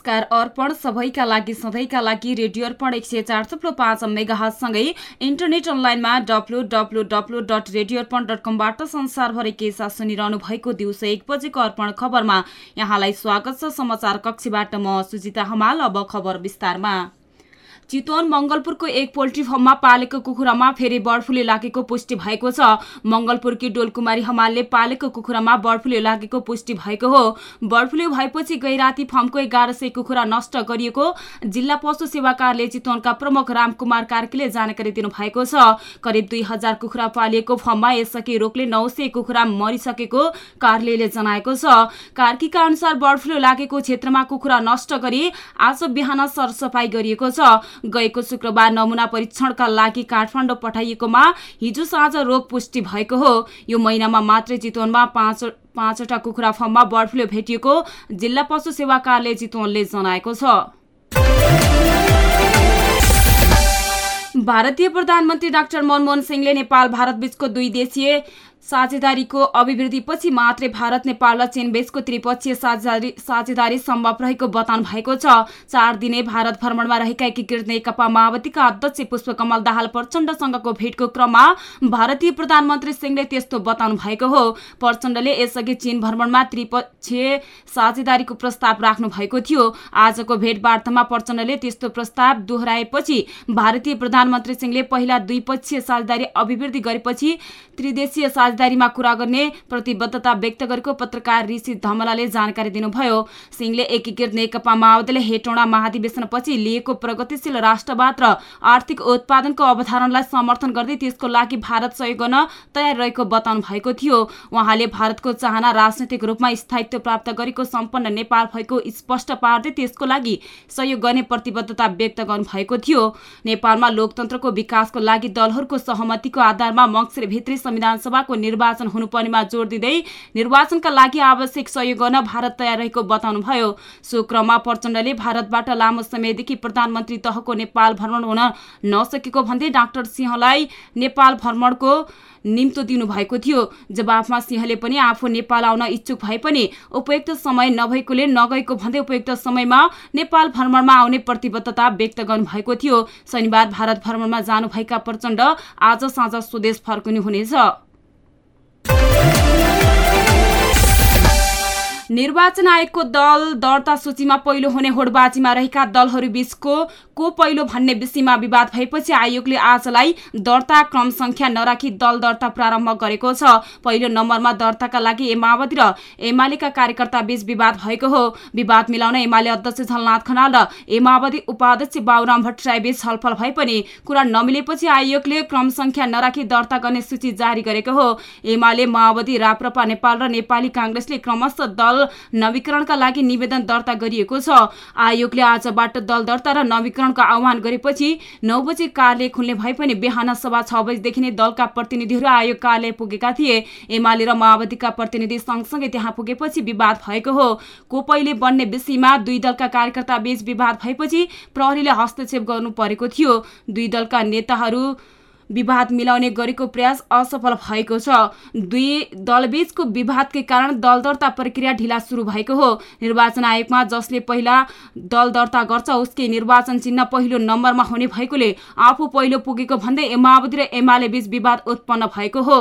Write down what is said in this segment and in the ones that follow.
नमस्कार अर्पण सबैका लागि सधैँका लागि रेडियो अर्पण एक सय चार थुप्रो पाँच मेगासँगै इन्टरनेट अनलाइनमा W W W dot radio Arpan dot कमबाट संसारभरि के साथ सुनिरहनु भएको दिउँसो एक बजेको अर्पण खबरमा। यहाँलाई स्वागत छ समाचार कक्षीबाट म सुजिता हमाल अब खबर विस्तारमा। चितवन मङ्गलपुरको एक पोल्ट्री फर्ममा पालेको कुखुरामा फेरि बर्ड फ्लू लागेको पुष्टि भएको छ। मङ्गलपुरकी डोलकुमारी हमालले पालेको कुखुरामा बर्ड फ्लू लागेको पुष्टि भएको हो। बर्ड फ्लू भएपछि गैराती फर्मको एघार सय कुखुरा नष्ट गरिएको जिल्ला पशु सेवा कार्यालय चितवनका प्रमुख रामकुमार कार्कीले जानकारी दिनुभएको छ। करिब दुई हजार कुखुरा पालिएको फर्ममा यसअघि रोगले नौ सय कुखुरा मरिसकेको कार्यालयले जनाएको छ। कार्कीका अनुसार बर्ड फ्लू लागेको क्षेत्रमा कुखुरा नष्ट गरी आज बिहान सरसफाई गरिएको छ। गएको शुक्रबार नमुना परीक्षणका लागि काठमाडौँ पठाइएकोमा हिजो साँझ रोग पुष्टि भएको हो। यो महिनामा मात्रै चितवनमा पाँच पाँचवटा कुखुरा फर्ममा बर्ड फ्लू भेटिएको जिल्ला पशु सेवा कार्यालय चितवनले जनाएको छ। भारतीय प्रधानमन्त्री डाक्टर मनमोहन सिंहले नेपाल भारत बीचको दुई देशीय साझेदारीको अभिवृद्धिपछि मात्रै भारत नेपाल र चीन बीचको त्रिपक्षीय साझेदारी साझेदारी सम्भव रहेको बताउनु भएको छ। चार दिने भारत भ्रमणमा रहेका एकीकृत नेकपा माओवादीका अध्यक्ष पुष्पकमल दाहाल प्रचण्डसँगको भेटको क्रममा भारतीय प्रधानमन्त्री सिंहले त्यस्तो बताउनु भएको हो। प्रचण्डले यसअघि चीन भ्रमणमा त्रिपक्षीय साझेदारीको प्रस्ताव राख्नु भएको थियो। आजको भेटवार्तामा प्रचण्डले त्यस्तो प्रस्ताव दोहोऱ्याएपछि भारतीय प्रधानमन्त्री सिंहले पहिला द्विपक्षीय साझेदारी अभिवृद्धि गरेपछि त्रिदेशीय साझेदारीमा कुरा गर्ने प्रतिबद्धता व्यक्त गरेको पत्रकार ऋषि धमलाले जानकारी दिनुभयो। सिंहले एकीकृत नेकपा माओवादीले हेटौँडा महाधिवेशनपछि लिएको प्रगतिशील राष्ट्रवाद र आर्थिक उत्पादनको अवधारणालाई समर्थन गर्दै त्यसको लागि भारत सहयोग गर्न तयार रहेको बताउनु भएको थियो। उहाँले भारतको चाहना राजनैतिक रूपमा स्थायित्व प्राप्त गरेको सम्पन्न नेपाल भएको स्पष्ट पार्दै त्यसको लागि सहयोग गर्ने प्रतिबद्धता व्यक्त गर्नुभएको थियो। नेपालमा लोकतन्त्र लोकतन्त्रको विकासको लागि दलहरूको सहमतिको आधारमा मङ्सिर भित्री संविधान सभाको निर्वाचन हुनुपर्नेमा जोड दिँदै निर्वाचनका लागि आवश्यक सहयोग गर्न भारत तयार रहेको बताउनुभयो। सो क्रममा प्रचण्डले भारतबाट लामो समयदेखि प्रधानमन्त्री तहको नेपाल भ्रमण हुन नसकेको भन्दै डाक्टर सिंहलाई नेपाल भ्रमणको निम्तो दिनुभएको थियो। जवाफमा सिंहले पनि आफू नेपाल आउन इच्छुक भए पनि उपयुक्त समय नभएकोले नगएको भन्दै उपयुक्त समयमा नेपाल भ्रमणमा आउने प्रतिबद्धता व्यक्त गर्नुभएको थियो। शनिबार भारत भ्रमणमा जानुभएका प्रचण्ड आज साँझ स्वदेश फर्कनुहुनेछ। निर्वाचन आयोगको दल दर्ता सूचीमा पहिलो हुने होडबाजीमा रहेका दलहरू बीचको को पहिलो भन्ने विषयमा विवाद भएपछि आयोगले आजलाई दर्ता क्रम संख्या नराखी दल दर्ता प्रारम्भ गरेको छ। पहिलो नम्बरमा दर्ताका लागि एमावती र एमालेका कार्यकर्ता बीच विवाद भएको हो। विवाद मिलाउन एमाले अध्यक्ष झलनाथ खनाल र एमावती उपाध्यक्ष बाबुराम भट्टराई बीच छलफल भए पनि कुरा नमिलेपछि आयोगले क्रम संख्या नराखी दर्ता गर्ने सूची जारी गरेको हो। एमाले माओवादी राप्रपा नेपाल र नेपाली काङ्ग्रेसले क्रमशः दल नवीकरणका लागि निवेदन दर्ता गरिएको छ। आयोगले आजबाट दल दर्ता र नवीकरणको आह्वान गरेपछि नौ बजे कार्यालय खुल्ने भए पनि बिहान सभा छ बजीदेखि नै दलका प्रतिनिधिहरू आयोग कार्यालय पुगेका थिए। एमाले र माओवादीका प्रतिनिधि सँगसँगै त्यहाँ पुगेपछि विवाद भएको हो। कोपैले बन्ने विषयमा दुई दलका कार्यकर्ता बीच विवाद भएपछि प्रहरीले हस्तक्षेप गर्नु परेको थियो। दुई दलका नेताहरू विवाद मिलाउने गरेको प्रयास असफल भएको छ। दुई दलबीचको विवादकै कारण दल दर्ता प्रक्रिया ढिला सुरु भएको हो। निर्वाचन आयोगमा जसले पहिला दल दर्ता गर्छ उसकै निर्वाचन चिन्ह पहिलो नम्बरमा हुने भएकोले आफू पहिलो पुगेको भन्दै माओवादी र एमाले बीच विवाद उत्पन्न भएको हो।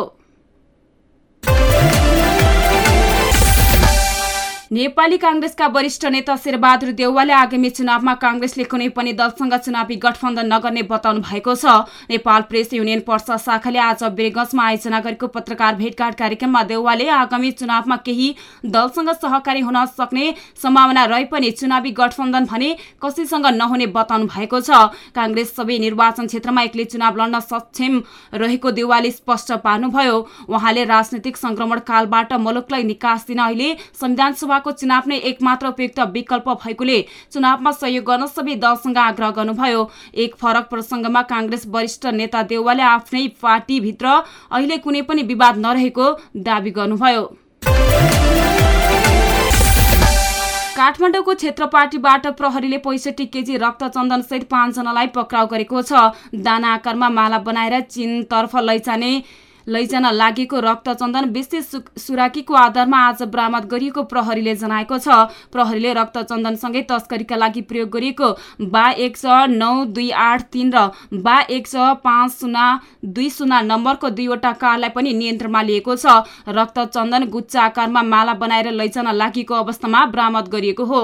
नेपाली काङ्ग्रेसका वरिष्ठ नेता शेरबहादुर देउवाले आगामी चुनावमा काङ्ग्रेसले कुनै पनि दलसँग चुनावी गठबन्धन नगर्ने बताउनु भएको छ। नेपाल प्रेस युनियन पर्सा शाखाले आज बेरगंजमा आयोजना गरेको पत्रकार भेटघाट कार्यक्रममा देउवाले आगामी चुनावमा केही दलसँग सहकारी हुन सक्ने सम्भावना रहे पनि चुनावी गठबन्धन भने कसैसँग नहुने बताउनु भएको छ। काङ्ग्रेस सबै निर्वाचन क्षेत्रमा एक्लै चुनाव लड्न सक्षम रहेको देउवाले स्पष्ट पार्नुभयो। उहाँले राजनैतिक संक्रमण कालबाट मुलुकलाई निकास दिन अहिले संविधान सभा सभाको चुनाव नै एकमात्र उपयुक्त विकल्प भएकोले चुनावमा सहयोग गर्न सबै दलसँग आग्रह गर्नुभयो। एक फरक प्रसङ्गमा काङ्ग्रेस वरिष्ठ नेता देउवाले आफ्नै पार्टीभित्र अहिले कुनै पनि विवाद नरहेको दावी गर्नुभयो। काठमाडौँको क्षेत्र पार्टीबाट प्रहरीले पैसठी केजी रक्तचन्दन सहित पाँचजनालाई पक्राउ गरेको छ। दाना आकारमा माला बनाएर चीनतर्फ लैजाने लैजान लागेको रक्तचन्दन विशेष सुराकीको आधारमा आज बरामद गरिएको प्रहरीले जनाएको छ। प्रहरीले रक्तचन्दनसँगै तस्करीका लागि प्रयोग गरिएको बा एक छ नौ दुई आठ तिन र बा एक छ पाँच शून्य दुई शून्य नम्बरको दुईवटा कारलाई पनि नियन्त्रणमा लिएको छ। रक्तचन्दन गुच्चा आकारमा माला बनाएर लैजान लागेको अवस्थामा बरामद गरिएको हो।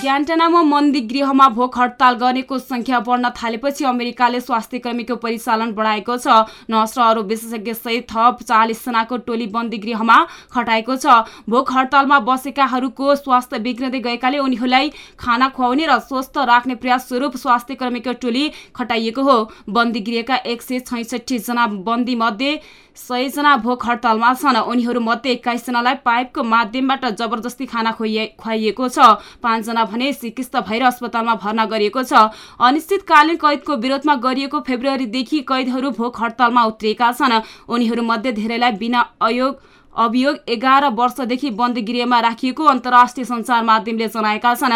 ग्यान्टनामा मन्दी गृहमा भोक हडताल गर्नेको संख्या बढ्न थालेपछि अमेरिकाले स्वास्थ्य कर्मीको परिचालन बढाएको छ। नर्स र अरू विशेषज्ञ सहित थप चालिसजनाको टोली बन्दी गृहमा खटाएको छ। भोक हडतालमा बसेकाहरूको स्वास्थ्य बिग्रदै गएकाले उनीहरूलाई खाना खुवाउने र स्वस्थ राख्ने प्रयास स्वरूप स्वास्थ्य टोली खटाइएको हो। बन्दी गृहका एक सय जना बन्दी मध्ये सयजना भोक हडतालमा छन्। उनीहरू मध्ये एक्काइसजनालाई पाइपको माध्यमबाट जबरजस्ती खाना खुवाइएको छ। पाँचजना भने सिकिस्त भएर अस्पतालमा भर्ना गरिएको छ। अनिश्चितकालीन कैदको विरोधमा गरिएको फेब्रुअरीदेखि कैदहरू भोक हडतालमा उत्रिएका छन्। उनीहरू मध्ये धेरैलाई बिना अयोग अभियोग एघार वर्षदेखि बन्दी गृहमा राखिएको अन्तर्राष्ट्रिय सञ्चार माध्यमले जनाएका छन्।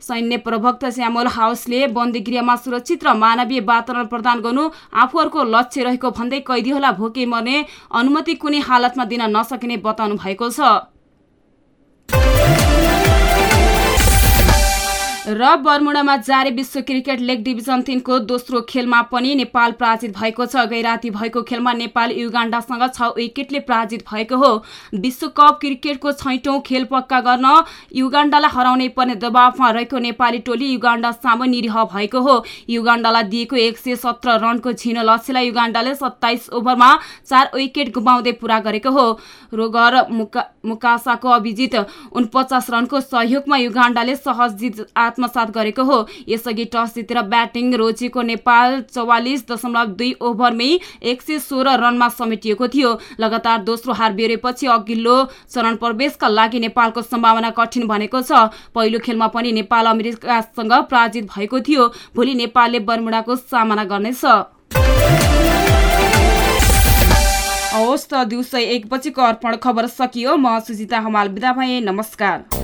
सैन्य प्रवक्ता स्यामुल हाउसले बन्दी गृहमा सुरक्षित र मानवीय वातावरण प्रदान गर्नु आफूहरूको लक्ष्य रहेको भन्दै कैदीहरूलाई भोके मर्ने अनुमति कुनै हालतमा दिन नसकिने बताउनु भएको छ। र बर्मुडामा जारी विश्व क्रिकेट लिग डिभिजन तिनको दोस्रो खेलमा पनि नेपाल पराजित भएको छ। गैराती भएको खेलमा नेपाल युगाण्डासँग छ विकेटले पराजित भएको हो। विश्वकप क्रिकेटको छैटौँ खेल पक्का गर्न युगाण्डालाई हराउनै पर्ने दबावमा रहेको नेपाली टोली युगाण्डा सामु निरीह भएको हो। युगाण्डालाई दिएको एक रनको झिनो लक्ष्यलाई युगाण्डाले सत्ताइस ओभरमा चार विकेट गुमाउँदै पूरा गरेको हो। रोगर मुका मुकासाको अभिजित उनपचास रनको सहयोगमा युगाण्डाले सहज जित आत्मसात गरेको हो। यसअघि टस जितेर ब्याटिङ रोजेको नेपाल चौवालिस दशमलव दुई ओभरमै एक सय सोह्र रनमा समेटिएको थियो। लगातार दोस्रो हार बेहोरेपछि अघिल्लो चरण प्रवेशका लागि नेपालको सम्भावना कठिन भनेको छ। पहिलो खेलमा पनि नेपाल अमेरिकासँग पराजित भएको थियो। भोलि नेपालले बर्मुडाको सामना गर्नेछ। हवस् त दिउँसो एक बजीको अर्पण खबर सकियो। म सुजिता हमाल बिदा भएँ। नमस्कार।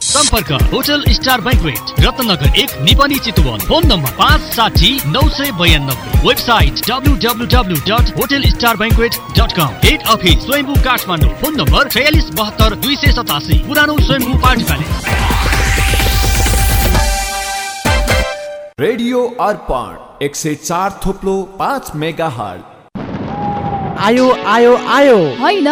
सम्पर्क होटल स्टार ब्याङ्कवेट रत्नगर एक निपनी चितवन। फोन नम्बर पाँच साठी नौ सय बयानब्बे। Website W W W dot hotel star banquet dot com head office Swayambhu Kathmandu. Phone number छयालिस बहत्तर दुई सय सतासी। पुरानो Swayambhu party palace. Radio Arpan एक सय चार थोप्लो पाँच मेगा हल आयो आयो आयो। होइन।